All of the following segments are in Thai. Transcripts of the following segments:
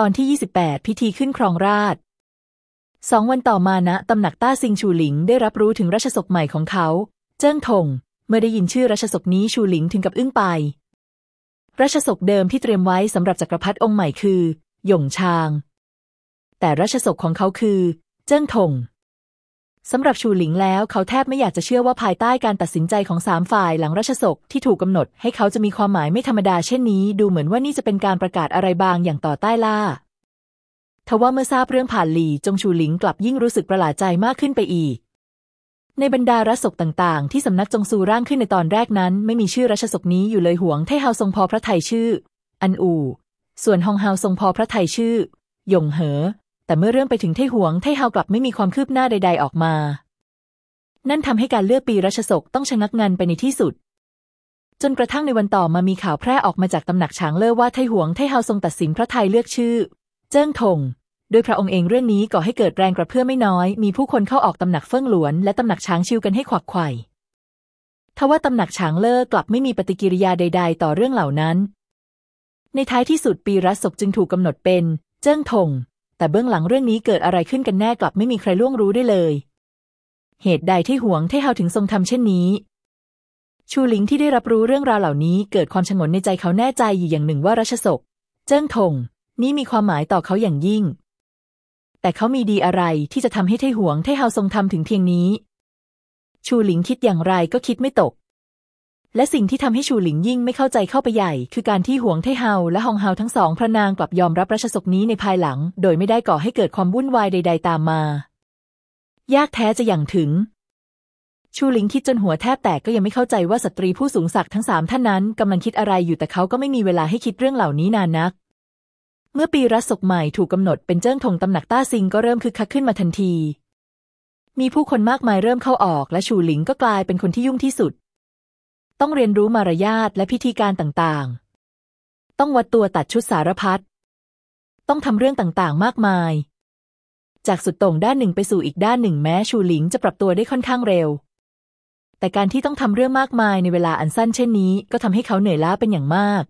ตอนที่ 28 พิธีขึ้นครองราชสองวันต่อมานะตำหนักต้าซิงชูหลิงได้รับรู้ถึงราชสกใหม่ของเขา เจิ้งทง เมื่อได้ยินชื่อราชสกนี้ชูหลิงถึงกับอึ้งไป ราชสกเดิมที่เตรียมไว้สำหรับจักรพรรดิองค์ใหม่คือ หยงชาง แต่ราชสกของเขาคือ เจิ้งทง สำหรับชูหลิงแล้วเขาแทบไม่อยากจะเชื่อว่าภายใต้การตัดสินใจของสามฝ่ายหลังรัชสกที่ถูกกำหนด ให้เขาจะมีความหมายไม่ธรรมดาเช่นนี้ ดูเหมือนว่านี่จะเป็นการประกาศอะไรบางอย่างต่อใต้ล่าทว่าเมื่อทราบเรื่องผ่านหลีจงชูหลิงกลับยิ่งรู้สึกประหลาดใจมากขึ้นไปอีก ในบรรดารัชสกต่างๆ ที่สำนักจงซูร่างขึ้นในตอนแรกนั้น ไม่มีชื่อรัชสกนี้อยู่เลยห่วงไทเฮาทรงพอพระไทยชื่อ อันอู ส่วนฮองเฮาทรงพอพระไทยชื่อหยงเหอ แต่เมื่อเรื่องไปถึงไทหวงไทเฮากลับไม่มีความคืบหน้าใด ๆ ออกมา นั่นทำให้การเลือกปีรัชสกต้องชะงักงันไปในที่สุด จนกระทั่งในวันต่อมามีข่าวแพร่ออกมาจากตำหนักฉางเล่อว่าไทหวงไทเฮาทรงตัดสินพระไทยเลือกชื่อ เจิ้งทงโดยพระองค์เองเรื่องนี้ก่อให้เกิดแรงกระเพื่อมไม่น้อย มีผู้คนเข้าออกตำหนักเฟิ่องหลวน และตำหนักช้างชิวกันให้ขวักไขว่ทว่าตำหนักช้างเลิกกลับไม่มีปฏิกิริยาใด ๆ ต่อเรื่องเหล่านั้น ในท้ายที่สุดปีรัศกจึงถูกกำหนดเป็น เจิ้งทง แต่เบื้องหลังเรื่องนี้เกิดอะไรขึ้นกันแน่กลับไม่มีใครล่วงรู้ได้เลย เหตุใดที่หวงเทเฮาถึงทรงทำเช่นนี้ชูหลิงที่ได้รับรู้เรื่องราวเหล่านี้เกิดความชงนในใจเขาแน่ใจอยู่อย่างหนึ่งว่ารัชสกเจิ้งทง นี้มีความหมายต่อเขาอย่างยิ่ง แต่เขามีดีอะไรที่จะทำให้ไทหวงไทเฮาทรงทำถึงเพียงนี้ ชูหลิงคิดอย่างไรก็คิดไม่ตก และสิ่งที่ทำให้ชูหลิงยิ่งไม่เข้าใจเข้าไปใหญ่ คือการที่หวงไทเฮาและฮองเฮาทั้งสองพระนางกลับยอมรับรัชสกนี้ในภายหลัง โดยไม่ได้ก่อให้เกิดความวุ่นวายใด ๆ ตามมา ยากแท้จะอย่างถึง ชูหลิงคิดจนหัวแทบแตกก็ยังไม่เข้าใจว่าสตรีผู้สูงศักดิ์ทั้งสามท่านนั้นกำลังคิดอะไรอยู่แต่เขาก็ไม่มีเวลาให้คิดเรื่องเหล่านี้นานนัก เมื่อปีรัศกใหม่ถูกกำหนดเป็นเจิ้งถงตำหนักต้าซิงก็เริ่มคึกคักขึ้นมาทันทีมีผู้คนมากมายเริ่มเข้าออกและชูหลิงก็กลายเป็นคนที่ยุ่งที่สุด ต้องเรียนรู้มารยาทและพิธีการต่างๆ ต้องวัดตัวตัดชุดสารพัด ต้องทำเรื่องต่างๆ มากมาย จากสุดตรงด้านหนึ่งไปสู่อีกด้านหนึ่งแม้ชูหลิงจะปรับตัวได้ค่อนข้างเร็ว แต่การที่ต้องทำเรื่องมากมายในเวลาอันสั้นเช่นนี้ ก็ทำให้เขาเหนื่อยล้าเป็นอย่างมาก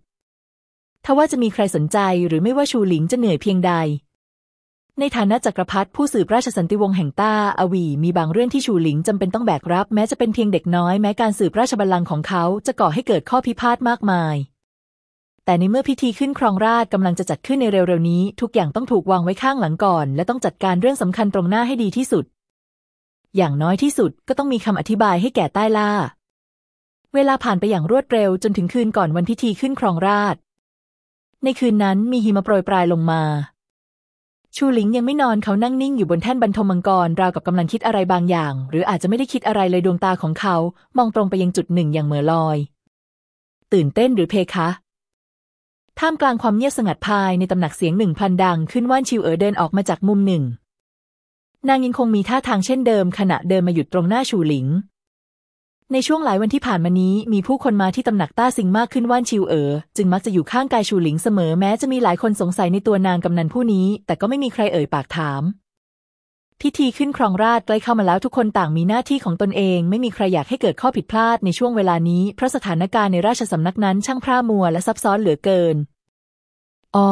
ถ้าว่าจะมีใครสนใจหรือไม่ว่าชูหลิงจะเหนื่อยเพียงใด ในฐานะจักรพรรดิผู้สืบราชสันติวงศ์แห่งต้าอาวี มีบางเรื่องที่ชูหลิงจำเป็นต้องแบกรับ แม้จะเป็นเพียงเด็กน้อย แม้การสืบราชบัลลังก์ของเขาจะก่อให้เกิดข้อพิพาทมากมาย แต่ในเมื่อพิธีขึ้นครองราชกำลังจะจัดขึ้นในเร็วๆนี้ ทุกอย่างต้องถูกวางไว้ข้างหลังก่อน และต้องจัดการเรื่องสำคัญตรงหน้าให้ดีที่สุด อย่างน้อยที่สุดก็ต้องมีคำอธิบายให้แก่ใต้ล่า เวลาผ่านไปอย่างรวดเร็วจนถึงคืนก่อนวันพิธีขึ้นครองราชในคืนนั้นมีหิมะโปรยปลายลงมา ชูหลิงยังไม่นอนเขานั่งนิ่งอยู่บนแท่นบรรทมมังกรราวกับกำลังคิดอะไรบางอย่าง หรืออาจจะไม่ได้คิดอะไรเลยดวงตาของเขา มองตรงไปยังจุดหนึ่งอย่างเหม่อลอย ตื่นเต้นหรือเพคะ ท่ามกลางความเงียบสงัดภายในตำหนักเสียงหนึ่งพันดังขึ้นว่านชิวเอ๋อเดินออกมาจากมุมหนึ่ง นางยังคงมีท่าทางเช่นเดิม ขณะเดินมาหยุดตรงหน้าชูหลิง ในช่วงหลายวันที่ผ่านมานี้ มีผู้คนมาที่ตำหนักต้าซิงมากขึ้นว่านชิวเอ๋อจึงมักจะอยู่ข้างกายชูหลิงเสมอแม้จะมีหลายคนสงสัยในตัวนางกำนันผู้นี้ แต่ก็ไม่มีใครเอ่ยปากถาม พิธีขึ้นครองราชใกล้เข้ามาแล้วทุกคนต่างมีหน้าที่ของตนเอง ไม่มีใครอยากให้เกิดข้อผิดพลาดในช่วงเวลานี้ เพราะสถานการณ์ในราชสำนักนั้นช่างพร่ามัวและซับซ้อนเหลือเกินอ้อ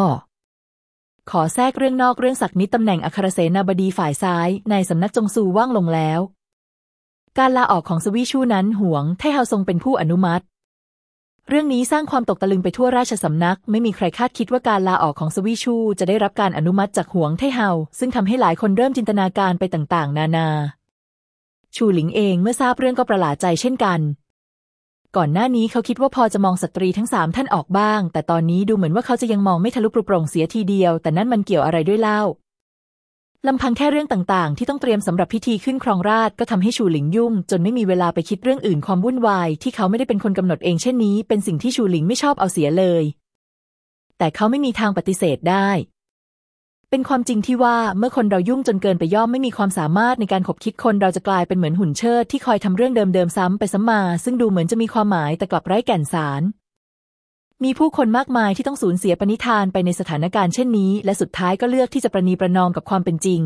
ขอแทรกเรื่องนอกเรื่องศักดิ์นิดตำแหน่งอัครเสนาบดีฝ่ายซ้าย ในสำนักจงซูว่างลงแล้ว การลาออกของสวีชูนั้นหวงไทเฮาทรงเป็นผู้อนุมัติ เรื่องนี้สร้างความตกตะลึงไปทั่วราชสำนัก ไม่มีใครคาดคิดว่าการลาออกของสวีชู จะได้รับการอนุมัติจากหวงไทเฮาซึ่งทำให้หลายคนเริ่มจินตนาการไปต่างๆ นานา ชูหลิงเองเมื่อทราบเรื่องก็ประหลาดใจเช่นกัน ก่อนหน้านี้เขาคิดว่าพอจะมองสตรีทั้งสามท่านออกบ้าง แต่ตอนนี้ดูเหมือนว่าเขาจะยังมองไม่ทะลุปรุโปร่งเสียทีเดียว แต่นั่นมันเกี่ยวอะไรด้วยเล่า ลำพังแค่เรื่องต่างๆ ที่ต้องเตรียมสำหรับพิธีขึ้นครองราชก็ทำให้ชูหลิงยุ่ง จนไม่มีเวลาไปคิดเรื่องอื่นความวุ่นวายที่เขาไม่ได้เป็นคนกำหนดเองเช่นนี้ เป็นสิ่งที่ชูหลิงไม่ชอบเอาเสียเลย แต่เขาไม่มีทางปฏิเสธได้ เป็นความจริงที่ว่าเมื่อคนเรายุ่งจนเกินไปย่อมไม่มีความสามารถในการขบคิดคนเราจะกลายเป็นเหมือนหุ่นเชิดที่คอยทำเรื่องเดิมๆซ้ำไปซ้ำมา ซึ่งดูเหมือนจะมีความหมายแต่กลับไร้แก่นสาร มีผู้คนมากมายที่ต้องสูญเสียปณิธานไปในสถานการณ์เช่นนี้ และสุดท้ายก็เลือกที่จะประนีประนอมกับความเป็นจริง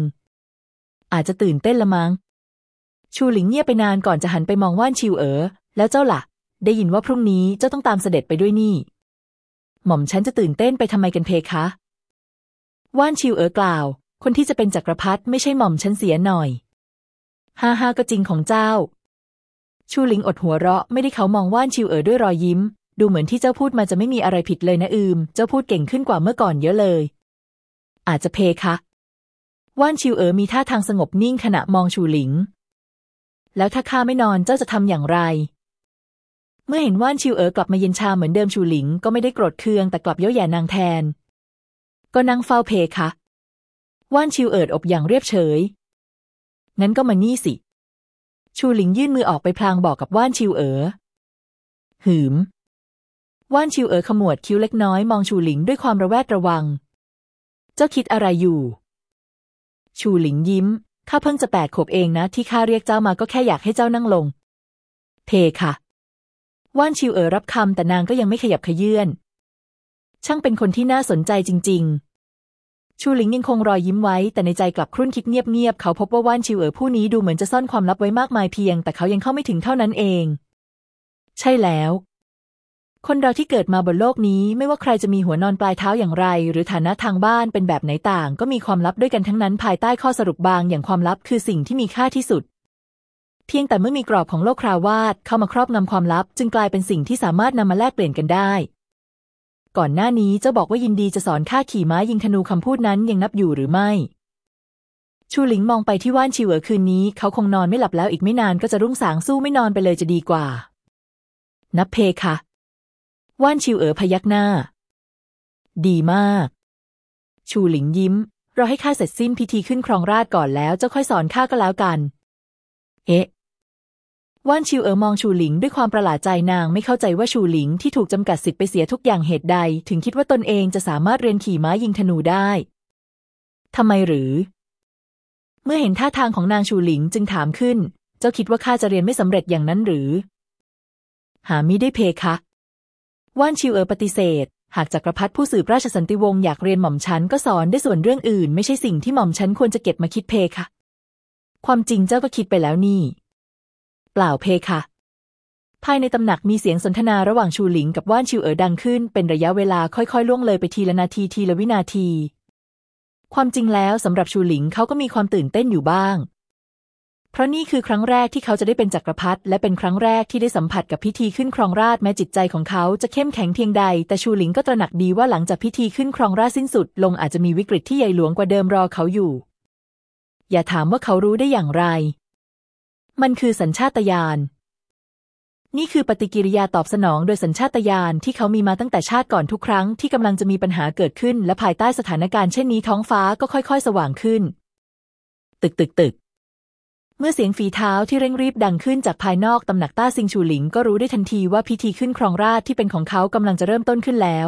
อาจจะตื่นเต้นละมั้ง ชูหลิงเงียบไปนานก่อนจะหันไปมองว่านชิวเอ๋อ แล้วเจ้าละ่ะ ได้ยินว่าพรุ่งนี้เจ้าต้องตามเสด็จไปด้วยนี่ หม่อมฉันจะตื่นเต้นไปทำไมกันเพคะ ว่านชิวเอ๋อกล่าว คนที่จะเป็นจักรพรรดิไม่ใช่หม่อมฉันเสียหน่อย ฮ่าฮ่าก็จริงของเจ้า ชูหลิงอดหัวเราะไม่ได้เขามองว่านชิวเอ๋อด้วยรอยยิ้ม ดูเหมือนที่เจ้าพูดมาจะไม่มีอะไรผิดเลยนะอืม เจ้าพูดเก่งขึ้นกว่าเมื่อก่อนเยอะเลย อาจจะเพคะ ว่านชิวเอ๋อมีท่าทางสงบนิ่งขณะมองชูหลิง แล้วถ้าข้าไม่นอนเจ้าจะทำอย่างไร เมื่อเห็นว่านชิวเอ๋อกลับมาเย็นชาเหมือนเดิมชูหลิง ก็ไม่ได้โกรธเคืองแต่กลับเย้ยแย่นางแทน ก็นั่งเฝ้าเพคะว่านชิวเอิดอบอย่างเรียบเฉย งั้นก็มานี่สิ ชูหลิงยื่นมือออกไปพลางบอกกับว่านชิวเอ๋อ หืม ว่านชิวเอ๋อขมวดคิ้วเล็กน้อยมองชูหลิงด้วยความระแวดระวัง เจ้าคิดอะไรอยู่ ชูหลิงยิ้ม ข้าเพิ่งจะแปดขวบเองนะ ที่ข้าเรียกเจ้ามาก็แค่อยากให้เจ้านั่งลง เพค่ะ ว่านชิวเอ๋อรับคำแต่นางก็ยังไม่ขยับขยื่น ช่างเป็นคนที่น่าสนใจจริง ๆ ชูหลิงยังคงรอยยิ้มไว้ แต่ในใจกลับครุ่นคิดเงียบๆ เขาพบว่าว่านชิวเอ๋อผู้นี้ดูเหมือนจะซ่อนความลับไว้มากมายเพียง แต่เขายังเข้าไม่ถึงเท่านั้นเอง ใช่แล้ว คนเราที่เกิดมาบนโลกนี้ไม่ว่าใครจะมีหัวนอนปลายเท้าอย่างไร หรือฐานะทางบ้านเป็นแบบไหนต่าง ก็มีความลับด้วยกันทั้งนั้นภายใต้ข้อสรุปบางอย่างความลับคือสิ่งที่มีค่าที่สุด เพียงแต่เมื่อมีกรอบของโลกคราวาสเข้ามาครอบงำความลับ จึงกลายเป็นสิ่งที่สามารถนำมาแลกเปลี่ยนกันได้ ก่อนหน้านี้เจ้าบอกว่ายินดีจะสอนข้าขี่ม้ายิงธนูคำพูดนั้นยังนับอยู่หรือไม่ ชูหลิงมองไปที่ว่านชิเอ๋อคืนนี้ เขาคงนอนไม่หลับแล้วอีกไม่นานก็จะรุ่งสางสู้ไม่นอนไปเลยจะดีกว่า นับเพคะ ว่านชิวเอ๋อพยักหน้า ดีมาก ชูหลิงยิ้ม เราให้ข้าเสร็จสิ้นพิธีขึ้นครองราชก่อนแล้วเจ้าค่อยสอนข้าก็แล้วกัน เอ๊ะว่านชิวเอ๋อมองชูหลิงด้วยความประหลาดใจนางไม่เข้าใจว่าชูหลิงที่ถูกจำกัดสิทธิ์ไปเสียทุกอย่างเหตุใด ถึงคิดว่าตนเองจะสามารถเรียนขี่ม้ายิงธนูได้ทำไมหรือ เมื่อเห็นท่าทางของนางชูหลิงจึงถามขึ้น เจ้าคิดว่าข้าจะเรียนไม่สำเร็จอย่างนั้นหรือ หามิได้เพคะ ว่านชิวเออปฏิเสธ หากจักรพรรดิผู้สืบราชสันติวงศ์อยากเรียนหม่อมฉันก็สอนได้ส่วนเรื่องอื่น ไม่ใช่สิ่งที่หม่อมฉันควรจะเก็บมาคิดเพคะความจริงเจ้าก็คิดไปแล้วนี่ เปล่าเพคะภายในตำหนักมีเสียงสนทนาระหว่างชูหลิงกับว่านชิวเอ๋อดังขึ้น เป็นระยะเวลาค่อยๆ ล่วงเลยไปทีละนาทีทีละวินาที ความจริงแล้วสำหรับชูหลิงเขาก็มีความตื่นเต้นอยู่บ้าง เพราะนี่คือครั้งแรกที่เขาจะได้เป็นจักรพรรดิและเป็นครั้งแรกที่ได้สัมผัสกับพิธีขึ้นครองราชแม้จิตใจของเขาจะเข้มแข็งเพียงใด แต่ชูหลิงก็ตระหนักดีว่าหลังจากพิธีขึ้นครองราชสิ้นสุด ลงอาจจะมีวิกฤตที่ใหญ่หลวงกว่าเดิมรอเขาอยู่ อย่าถามว่าเขารู้ได้อย่างไร มันคือสัญชาตญาณนี่คือปฏิกิริยาตอบสนองโดยสัญชาตญาณที่เขามีมาตั้งแต่ชาติก่อนทุกครั้งที่กำลังจะมีปัญหาเกิดขึ้น และภายใต้สถานการณ์เช่นนี้ท้องฟ้าก็ค่อย ๆ สว่างขึ้น ตึกตึกตึก เมื่อเสียงฝีเท้าที่เร่งรีบดังขึ้นจากภายนอกตำหนักต้าซิงชูหลิงก็รู้ได้ทันทีว่าพิธีขึ้นครองราชที่เป็นของเขากำลังจะเริ่มต้นขึ้นแล้ว